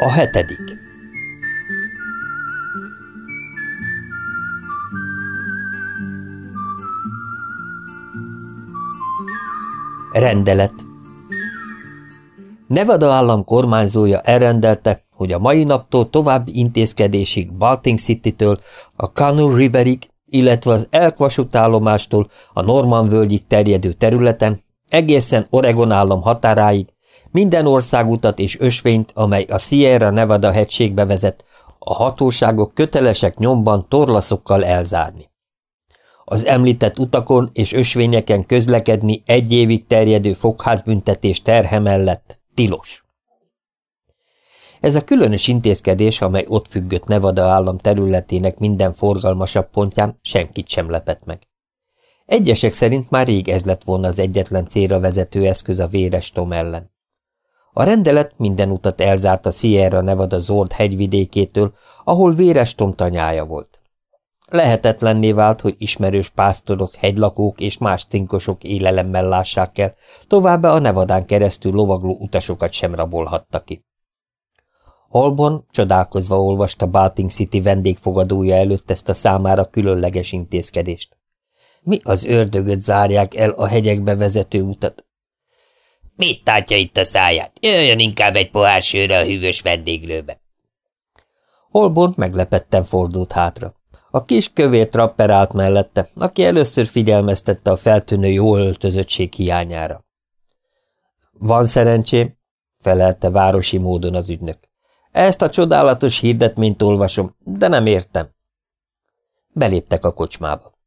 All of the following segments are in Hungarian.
A hetedik. Rendelet. Nevada állam kormányzója elrendelte, hogy a mai naptól további intézkedésig Balting City-től a Canoe Riverig, illetve az Elk vasútállomástól a Norman völgyig terjedő területen, egészen Oregon állam határáig, minden országutat és ösvényt, amely a Sierra Nevada hegységbe vezet, a hatóságok kötelesek nyomban torlaszokkal elzárni. Az említett utakon és ösvényeken közlekedni egy évig terjedő fogházbüntetés terhe mellett tilos. Ez a különös intézkedés, amely ott függött Nevada állam területének minden forgalmasabb pontján, senkit sem lepett meg. Egyesek szerint már rég ez lett volna az egyetlen célra vezető eszköz a véres Tom ellen. A rendelet minden utat elzárt a Sierra Nevada Zord hegyvidékétől, ahol véres Tom tanyája volt. Lehetetlenné vált, hogy ismerős pásztorok, hegylakók és más cinkosok élelemmel lássák el, továbbá a Nevadán keresztül lovagló utasokat sem rabolhatta ki. Holborn csodálkozva olvasta Balting City vendégfogadója előtt ezt a számára különleges intézkedést. Mi az ördögöt zárják el a hegyekbe vezető utat? Mit tátja itt a száját? Jöjjön inkább egy pohár sőre a hűvös vendéglőbe. Holborn meglepetten fordult hátra. A kis kövér trapper állt mellette, aki először figyelmeztette a feltűnő jó öltözöttség hiányára. Van szerencsém, felelte városi módon az ügynök. Ezt a csodálatos hirdetményt olvasom, de nem értem. Beléptek a kocsmába.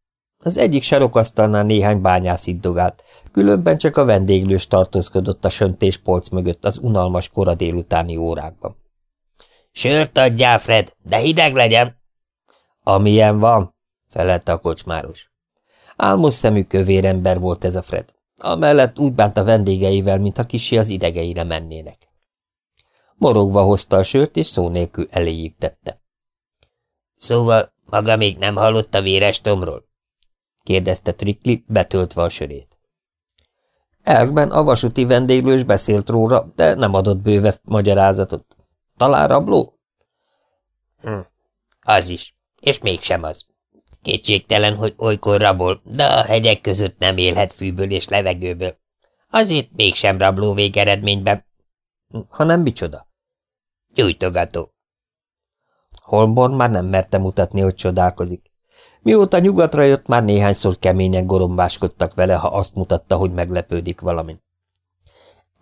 Az egyik sarokasztalnál néhány bányász iddogált, különben csak a vendéglős tartózkodott a söntéspolc mögött az unalmas kora délutáni órákban. – Sört adjál, Fred, de hideg legyen! – Amilyen van, felelte a kocsmáros. Álmos szemű kövér ember volt ez a Fred. Amellett úgy bánt a vendégeivel, mintha kisi az idegeire mennének. Morogva hozta a sört, és szó nélkül eléjük tette. – Szóval maga még nem hallott a véres tomról? – kérdezte Trikli, betöltve a sörét. Elkben a vasúti vendéglős beszélt róla, de nem adott bőve magyarázatot. Talán rabló? Hm, az is, és mégsem az. Kétségtelen, hogy olykor rabol, de a hegyek között nem élhet fűből és levegőből. Azért mégsem rabló végeredményben. Hanem micsoda? Gyújtogató. Holborn már nem merte mutatni, hogy csodálkozik. Mióta nyugatra jött, már néhányszor keményen gorombáskodtak vele, ha azt mutatta, hogy meglepődik valamin.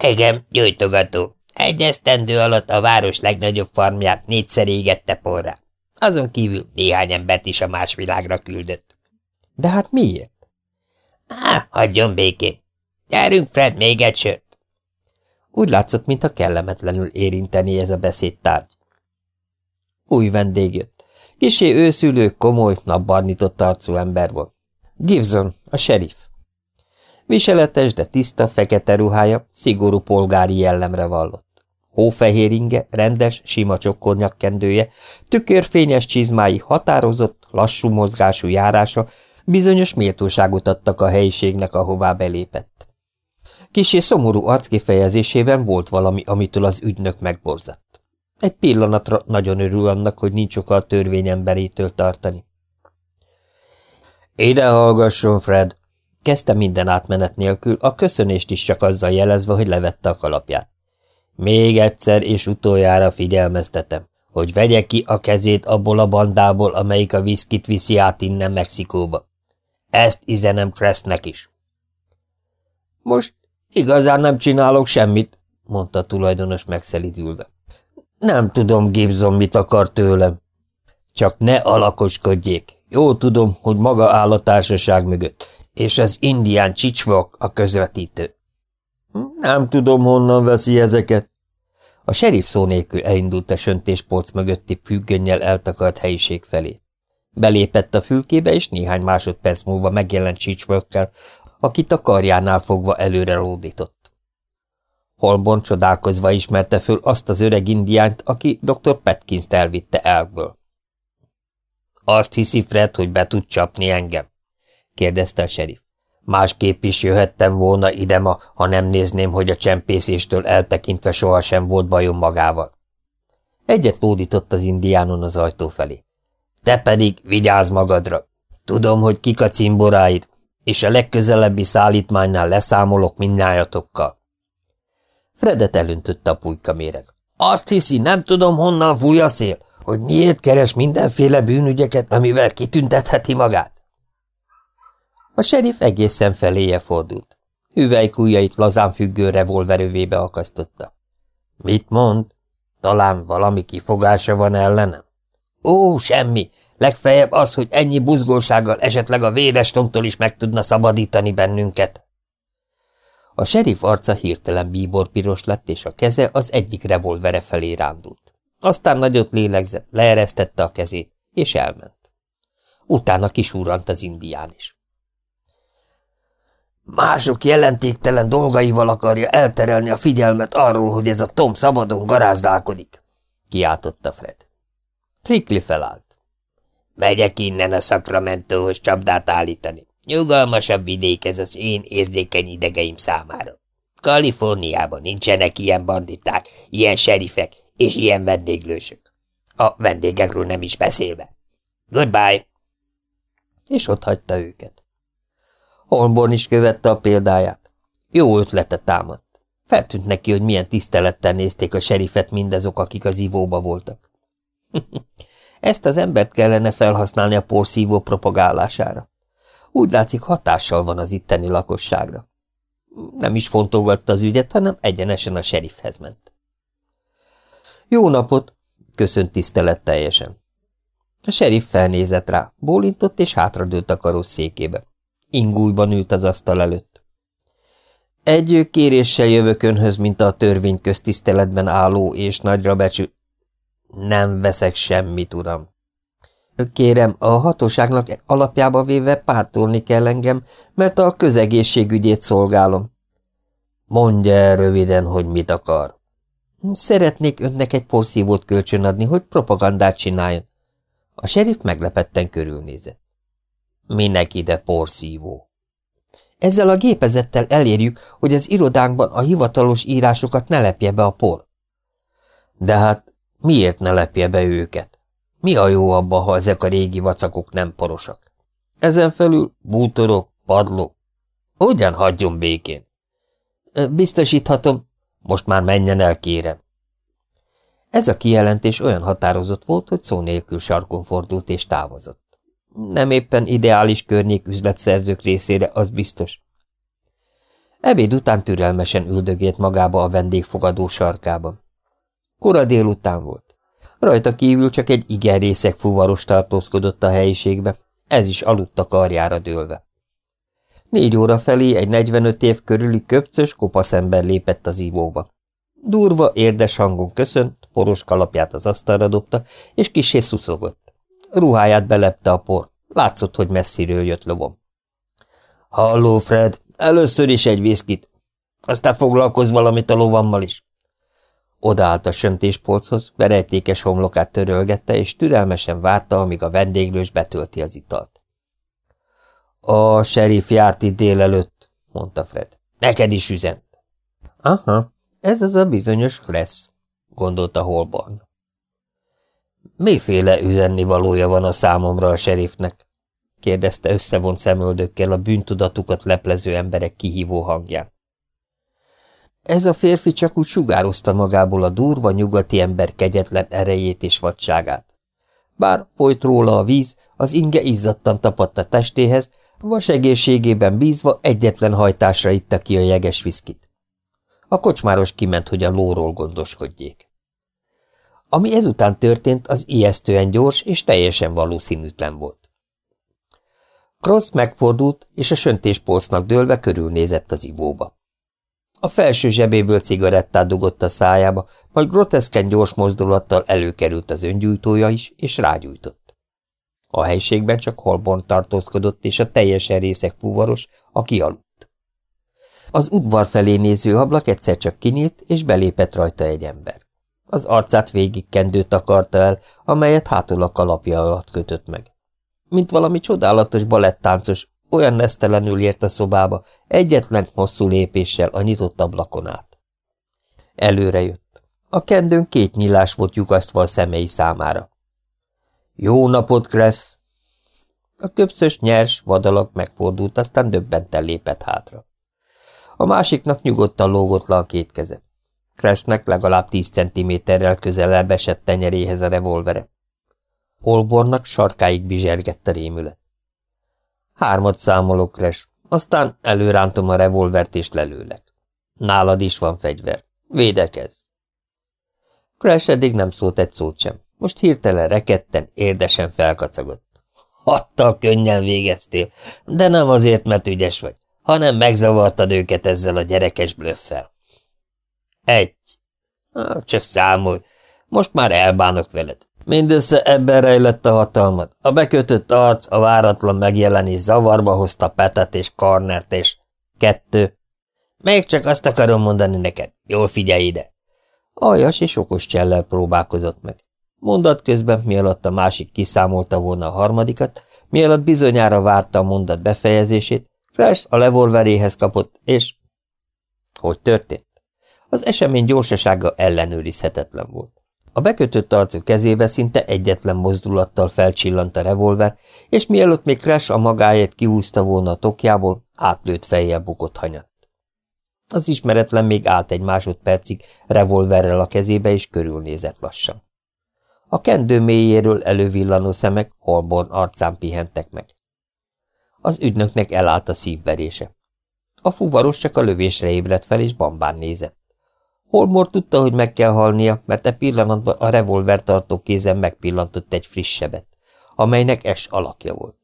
Igen, gyújtogató. Egy esztendő alatt a város legnagyobb farmját négyszer égette porrá. Azon kívül néhány embert is a más világra küldött. De hát miért? Á, hagyjon békén. Gyerünk, Fred, még egy sört. Úgy látszott, mintha kellemetlenül érinteni ez a beszédtárgy. Új vendég jött. Kisé őszülő, komoly, napbarnított arcú ember volt. Gibson, a sheriff. Viseletes, de tiszta, fekete ruhája, szigorú polgári jellemre vallott. Hófehér inge, rendes, sima csokornyakkendője, tükörfényes csizmái, határozott, lassú mozgású járása bizonyos méltóságot adtak a helyiségnek, ahová belépett. Kisé szomorú arckifejezésében volt valami, amitől az ügynök megborzatt. Egy pillanatra nagyon örül annak, hogy nincs oka a törvény emberétől tartani. Ide hallgasson, Fred! Kezdte minden átmenet nélkül, a köszönést is csak azzal jelezve, hogy levette a kalapját. Még egyszer és utoljára figyelmeztetem, hogy vegye ki a kezét abból a bandából, amelyik a viszkit viszi át innen Mexikóba. Ezt izenem Kresznek is. Most Igazán nem csinálok semmit, mondta a tulajdonos megszelidülve. Nem tudom, Gibson mit akar tőlem. Csak ne alakoskodjék. Jó tudom, hogy maga áll a társaság mögött, és az indián csicsvak a közvetítő. Nem tudom, honnan veszi ezeket. A serif szó nélkül elindult a söntéspolc mögötti függönnyel eltakart helyiség felé. Belépett a fülkébe, és néhány másodperc múlva megjelent csicsvökkel, akit a karjánál fogva előre lódított. Holborn csodálkozva ismerte föl azt az öreg indiánt, aki dr. Petkins-t elvitte elkből. Azt hiszi Fred, hogy be tud csapni engem? kérdezte a serif. Másképp is jöhettem volna ide ma, ha nem nézném, hogy a csempészéstől eltekintve sohasem volt bajom magával. Egyet lódított az indiánon az ajtó felé. Te pedig vigyázz magadra. Tudom, hogy kik a cimboráid, és a legközelebbi szállítmánynál leszámolok mindnyájatokkal. Fredet elöntötte a pulyka méreg. Azt hiszi, nem tudom, honnan fúj a szél, hogy miért keres mindenféle bűnügyeket, amivel kitüntetheti magát. A serif egészen feléje fordult. Hüvelykújjait lazán függő revolverövébe akasztotta. Mit mond? Talán valami kifogása van ellenem? Ó, semmi. Legfeljebb az, hogy ennyi buzgósággal esetleg a véres tomtól is meg tudna szabadítani bennünket. A serif arca hirtelen bíborpiros lett, és a keze az egyik revolvere felé rándult. Aztán nagyot lélegzett, leeresztette a kezét, és elment. Utána kisúrant az indián is. Mások jelentéktelen dolgaival akarja elterelni a figyelmet arról, hogy ez a Tom szabadon garázdálkodik, kiáltotta Fred. Trikli felállt. Megyek innen a Sacramento-hoz csapdát állítani. Nyugalmasabb vidék ez az én érzékeny idegeim számára. Kaliforniában nincsenek ilyen banditák, ilyen serifek és ilyen vendéglősök. A vendégekről nem is beszélve. Goodbye! És ott hagyta őket. Holborn is követte a példáját. Jó ötlete támadt. Feltűnt neki, hogy milyen tisztelettel nézték a serifet mindazok, akik az ivóba voltak. Ezt az embert kellene felhasználni a porszívó propagálására. Úgy látszik, hatással van az itteni lakosságra. Nem is fontolgatta az ügyet, hanem egyenesen a serifhez ment. Jó napot! köszönt tisztelet teljesen. A serif felnézett rá, bólintott és hátradőlt a karosszékébe. Ingújban ült az asztal előtt. Egy kéréssel jövök önhöz, mint a törvény köztiszteletben álló és nagyra becsű... Nem veszek semmit, uram. Kérem, a hatóságnak alapjába véve pártolni kell engem, mert a közegészségügyét szolgálom. Mondja röviden, hogy mit akar. Szeretnék önnek egy porszívót kölcsönadni, hogy propagandát csináljon. A serif meglepetten körülnézett. Minek ide porszívó? Ezzel a gépezettel elérjük, hogy az irodánkban a hivatalos írásokat ne lepje be a por. De hát miért ne lepje be őket? Mi a jó abba, ha ezek a régi vacakok nem porosak? Ezen felül bútorok, padló. Hogyan hagyjon békén? Biztosíthatom. Most már menjen el, kérem. Ez a kijelentés olyan határozott volt, hogy szó nélkül sarkon fordult és távozott. Nem éppen ideális környék üzletszerzők részére, az biztos. Ebéd után türelmesen üldögélt magába a vendégfogadó sarkában. Kora délután volt. Rajta kívül csak egy igen részeg fuvaros tartózkodott a helyiségbe, ez is aludt a karjára dőlve. Négy óra felé egy 45 év körüli köpcös, kopasz ember lépett az ívóba. Durva, érdes hangon köszönt, poros kalapját az asztalra dobta, és kisé szuszogott. Ruháját belepte a por. Látszott, hogy messziről jött lovom. Halló, Fred, először is egy viszkit. Aztán foglalkozz valamit a lovammal is. Odaállt a sömtéspolchoz, verejtékes homlokát törölgette, és türelmesen várta, amíg a vendéglős betölti az italt. A serif járt itt délelőtt, mondta Fred. Neked is üzent. Aha, ez az a bizonyos Kressz, gondolta Holborn. Miféle üzenni valója van a számomra a serifnek? kérdezte összevont szemöldökkel a bűntudatukat leplező emberek kihívó hangján. Ez a férfi csak úgy sugározta magából a durva nyugati ember kegyetlen erejét és vadságát. Bár folyt róla a víz, az inge izzadtan tapadt a testéhez, vas egészségében bízva egyetlen hajtásra itta ki a jeges viszkit. A kocsmáros kiment, hogy a lóról gondoskodjék. Ami ezután történt, az ijesztően gyors és teljesen valószínűtlen volt. Cross megfordult, és a söntéspolcnak dőlve körülnézett az ivóba. A felső zsebéből cigarettát dugott a szájába, majd groteszken gyors mozdulattal előkerült az öngyújtója is, és rágyújtott. A helységben csak Holborn tartózkodott, és a teljesen részek fuvaros, aki aludt. Az udvar felé néző ablak egyszer csak kinyílt, és belépett rajta egy ember. Az arcát végig kendőt akarta el, amelyet hátul a kalapja alatt kötött meg. Mint valami csodálatos balettáncos, olyan nesztelenül ért szobába, egyetlen hosszú lépéssel a nyitott ablakon át. Előre jött. A kendőn két nyílás volt lyukasztva a szemei számára. Jó napot, Kressz! A köpszös nyers vadalag megfordult, aztán döbbenten lépett hátra. A másiknak nyugodtan lógott le a két keze. Kressnek legalább tíz centiméterrel közelebb esett tenyeréhez a revolvere. Holbornak sarkáig bizsergett a rémület. Hármat számolok, Kress, aztán előrántom a revolvert és lelőlek. Nálad is van fegyver. Védekezz! Crash eddig nem szólt egy szót sem. Most hirtelen reketten, érdesen felkacagott. Hattal könnyen végeztél, de nem azért, mert ügyes vagy, hanem megzavartad őket ezzel a gyerekes blöffel. Egy. Csak számolj, most már elbánok veled. Mindössze ebben rejlett a hatalmad. A bekötött arc, a váratlan megjelenés zavarba hozta Petet és Karnert, és kettő. Még csak azt akarom mondani neked, jól figyelj ide. Aljas és okos csellel próbálkozott meg. Mondat közben, mielőtt a másik kiszámolta volna a harmadikat, mielőtt bizonyára várta a mondat befejezését, Crash a levolveréhez kapott, és... Hogy történt? Az esemény gyorsasága ellenőrizhetetlen volt. A bekötött arcú kezébe szinte egyetlen mozdulattal felcsillant a revolver, és mielőtt még Crash a magáért kihúzta volna a tokjából, átlőtt fejjel bukott hanyat. Az ismeretlen még állt egy másodpercig revolverrel a kezébe, és körülnézett lassan. A kendő mélyéről elővillanó szemek Holborn arcán pihentek meg. Az ügynöknek elállt a szívverése. A fuvaros csak a lövésre ébredt fel, és bambán nézett. Holmor tudta, hogy meg kell halnia, mert e pillanatban a revolver tartó kézen megpillantott egy friss sebet, amelynek S alakja volt.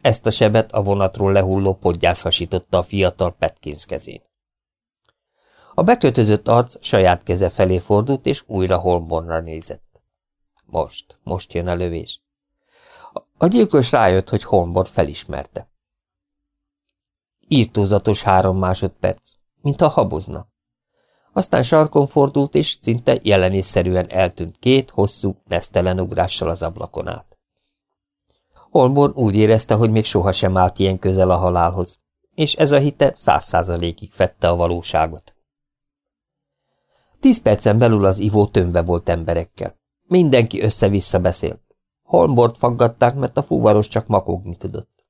Ezt a sebet a vonatról lehulló podgyász hasította a fiatal Petkins kezén. A bekötözött arc saját keze felé fordult, és újra Holbornra nézett. Most, most jön a lövés. A gyilkos rájött, hogy Holmborn felismerte. Írtózatos három másodperc, mintha habozna. Aztán sarkon fordult, és szinte jelenésszerűen eltűnt két hosszú, nesztelen ugrással az ablakon át. Holborn úgy érezte, hogy még sohasem állt ilyen közel a halálhoz, és ez a hite száz százalékig fette a valóságot. Tíz percen belül az ivó tömbe volt emberekkel. Mindenki össze-vissza beszélt. Holmbort faggatták, mert a fuvaros csak makogni tudott.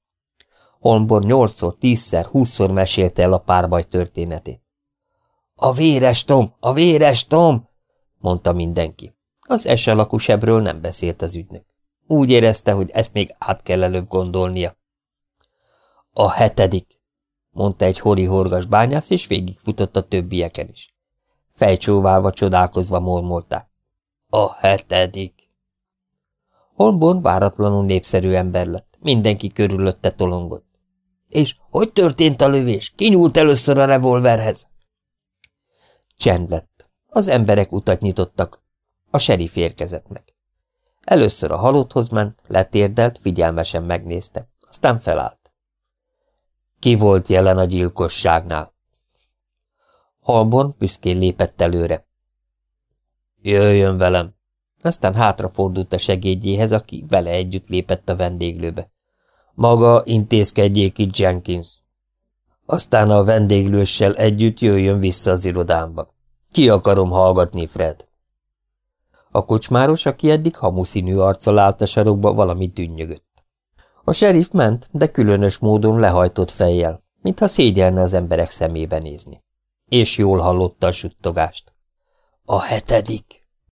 Holmbor nyolcszor, tízszer, húszszor mesélte el a párbaj történetét. A véres Tom, a véres Tom, mondta mindenki. Az eselakú sebről nem beszélt az ügynök. Úgy érezte, hogy ezt még át kell előbb gondolnia. A hetedik, mondta egy horihorgas bányász, és végigfutott a többieken is. Fejcsóválva csodálkozva mormolták. A hetedik. Holborn váratlanul népszerű ember lett. Mindenki körülötte tolongott. És hogy történt a lövés? Ki nyúlt először a revolverhez? Csend lett. Az emberek utat nyitottak. A serif érkezett meg. Először a halotthoz ment, letérdelt, figyelmesen megnézte, aztán felállt. Ki volt jelen a gyilkosságnál? Halborn büszkén lépett előre. Jöjjön velem! Aztán hátrafordult a segédjéhez, aki vele együtt lépett a vendéglőbe. Maga intézkedjék itt, Jenkins. Aztán a vendéglőssel együtt jöjjön vissza az irodámba. Ki akarom hallgatni, Fred? A kocsmáros, aki eddig hamuszínű arccal állt a sarokba, valami tűnnyögött. A serif ment, de különös módon lehajtott fejjel, mintha szégyelne az emberek szemébe nézni és jól hallotta a suttogást. A hetedik.